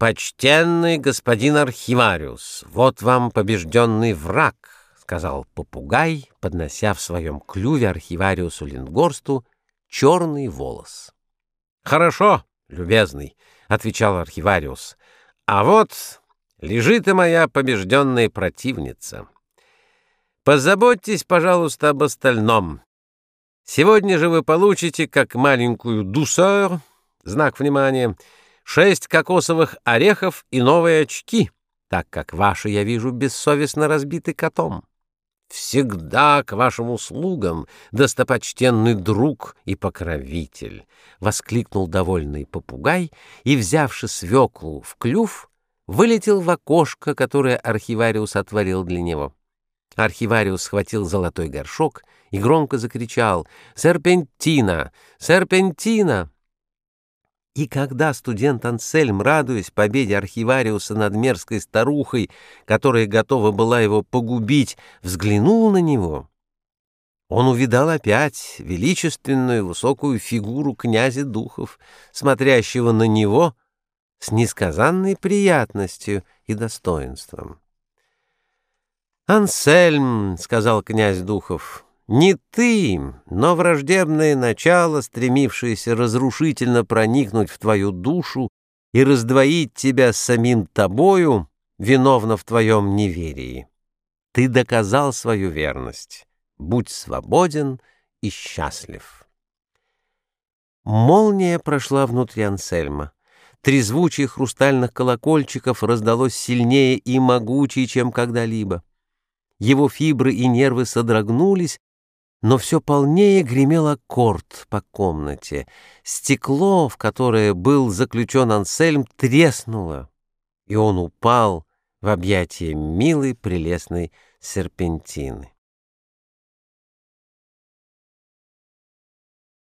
«Почтенный господин архивариус, вот вам побежденный враг», — сказал попугай, поднося в своем клюве архивариусу Лингорсту черный волос. «Хорошо, любезный», — отвечал архивариус, — «а вот лежит и моя побежденная противница. Позаботьтесь, пожалуйста, об остальном. Сегодня же вы получите, как маленькую дусер, знак внимания, — шесть кокосовых орехов и новые очки, так как ваши, я вижу, бессовестно разбиты котом. Всегда к вашим услугам, достопочтенный друг и покровитель, — воскликнул довольный попугай и, взявши свеклу в клюв, вылетел в окошко, которое архивариус отворил для него. Архивариус схватил золотой горшок и громко закричал «Серпентина! Серпентина!» И когда студент Ансельм, радуясь победе архивариуса над мерзкой старухой, которая готова была его погубить, взглянул на него, он увидал опять величественную высокую фигуру князя духов, смотрящего на него с несказанной приятностью и достоинством. «Ансельм», — сказал князь духов, — не ты, но враждебное начало, стремившееся разрушительно проникнуть в твою душу и раздвоить тебя самим тобою, виновно в твоем неверии. Ты доказал свою верность. Будь свободен и счастлив. Молния прошла внутри Ансельма. Трезвучие хрустальных колокольчиков раздалось сильнее и могучее, чем когда-либо. Его фибры и нервы содрогнулись, но все полнее гремел аккорд по комнате. Стекло, в которое был заключен Ансельм, треснуло, и он упал в объятия милой прелестной серпентины.